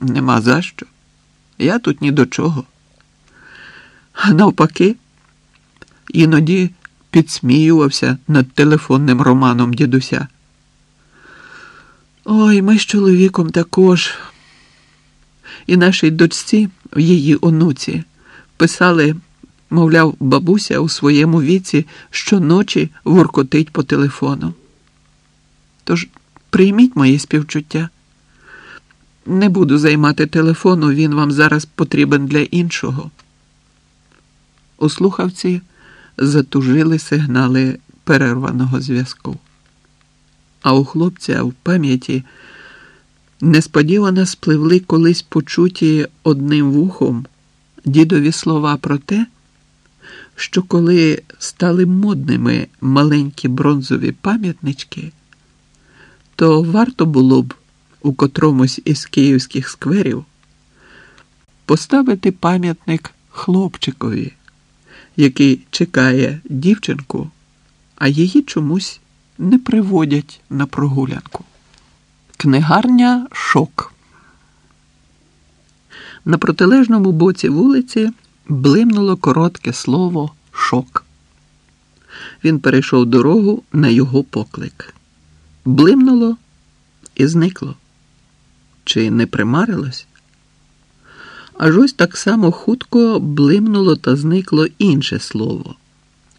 Нема за що. Я тут ні до чого. А навпаки, іноді підсміювався над телефонним романом дідуся. Ой, ми з чоловіком також. І нашій дочці, її онуці, писали, мовляв, бабуся у своєму віці щоночі воркотить по телефону. Тож прийміть мої співчуття. Не буду займати телефону, він вам зараз потрібен для іншого. У слухавці затужили сигнали перерваного зв'язку. А у хлопця в пам'яті несподівано спливли колись почуті одним вухом дідові слова про те, що коли стали модними маленькі бронзові пам'ятнички, то варто було б у котромусь із київських скверів поставити пам'ятник хлопчикові, який чекає дівчинку, а її чомусь не приводять на прогулянку. Книгарня Шок. На протилежному боці вулиці блимнуло коротке слово шок. Він перейшов дорогу на його поклик. Блимнуло і зникло. Чи не примарилось? Аж ось так само хутко блимнуло та зникло інше слово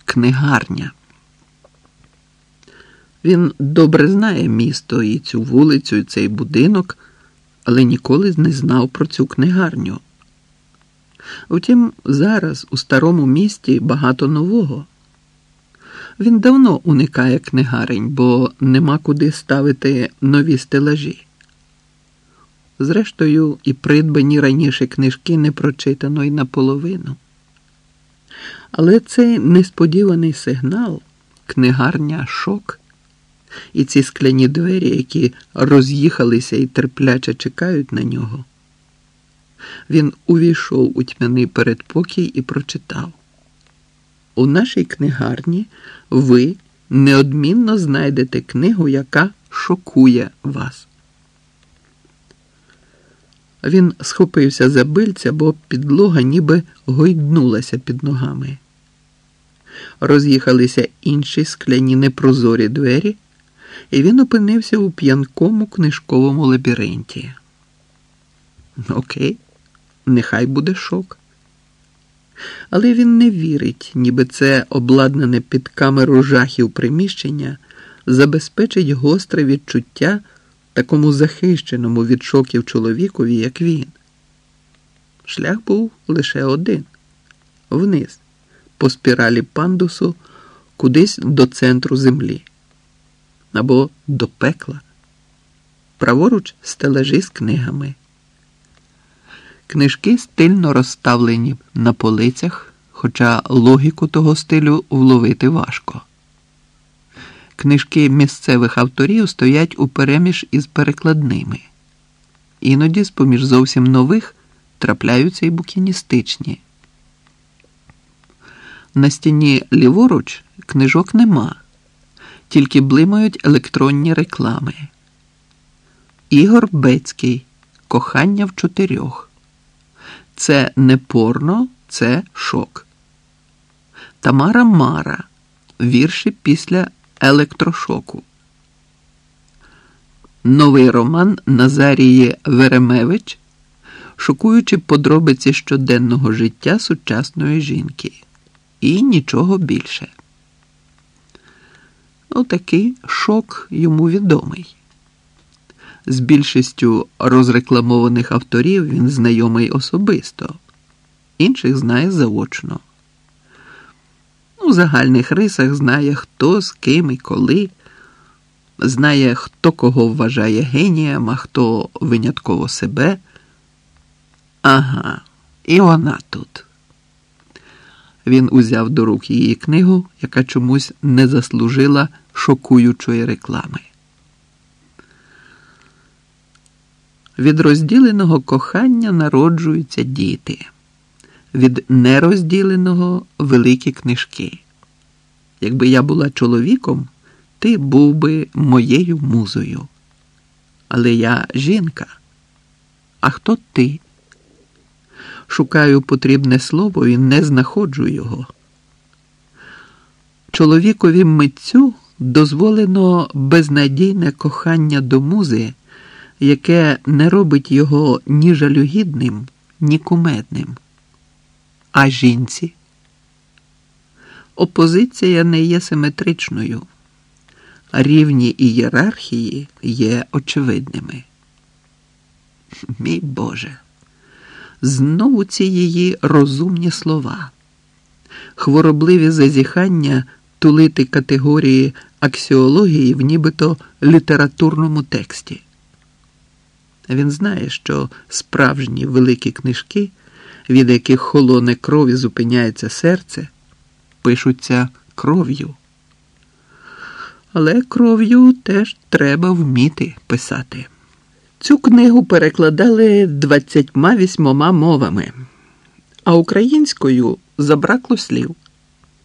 книгарня. Він добре знає місто і цю вулицю, і цей будинок, але ніколи не знав про цю книгарню. Втім, зараз у старому місті багато нового. Він давно уникає книгарень, бо нема куди ставити нові стелажі. Зрештою, і придбані раніше книжки не прочитано й наполовину. Але цей несподіваний сигнал, книгарня шок, і ці скляні двері, які роз'їхалися і терпляче чекають на нього. Він увійшов у тьмяний передпокій і прочитав: У нашій книгарні ви неодмінно знайдете книгу, яка шокує вас. Він схопився за бильця, бо підлога ніби гойднулася під ногами. Роз'їхалися інші скляні непрозорі двері, і він опинився у п'янкому книжковому лабіринті. Окей, нехай буде шок. Але він не вірить, ніби це обладнане під камеру жахів приміщення забезпечить гостре відчуття такому захищеному від шоків чоловікові, як він. Шлях був лише один вниз, по спіралі пандусу, кудись до центру землі або до пекла. Праворуч стележі з книгами. Книжки стильно розставлені на полицях, хоча логіку того стилю вловити важко. Книжки місцевих авторів стоять у переміж із перекладними. Іноді, з поміж зовсім нових, трапляються й букіністичні. На стіні ліворуч книжок нема, тільки блимають електронні реклами. Ігор Бецький Кохання в чотирьох. Це не порно, це шок. Тамара Мара. Вірші після електрошоку. Новий роман Назарії Веремевич, шокуючи подробиці щоденного життя сучасної жінки. І нічого більше. Отакий шок йому відомий. З більшістю розрекламованих авторів він знайомий особисто, інших знає заочно. У загальних рисах знає, хто з ким і коли, знає, хто кого вважає генієм, а хто винятково себе. Ага, і вона тут. Він узяв до рук її книгу, яка чомусь не заслужила шокуючої реклами. Від розділеного кохання народжуються діти, від нерозділеного великі книжки. Якби я була чоловіком, ти був би моєю музою. Але я жінка, А хто ти? Шукаю потрібне слово і не знаходжу його. Чоловікові митцю дозволено безнадійне кохання до музи, яке не робить його ні жалюгідним, ні кумедним. А жінці? Опозиція не є симетричною. Рівні ієрархії є очевидними. Мій Боже, знову ці її розумні слова, хворобливі зазіхання тулити категорії аксіології в нібито літературному тексті. Він знає, що справжні великі книжки, від яких холоне кров і зупиняється серце, пишуться кров'ю. Але кров'ю теж треба вміти писати. Цю книгу перекладали двадцятьма вісьмома мовами, а українською забракло слів.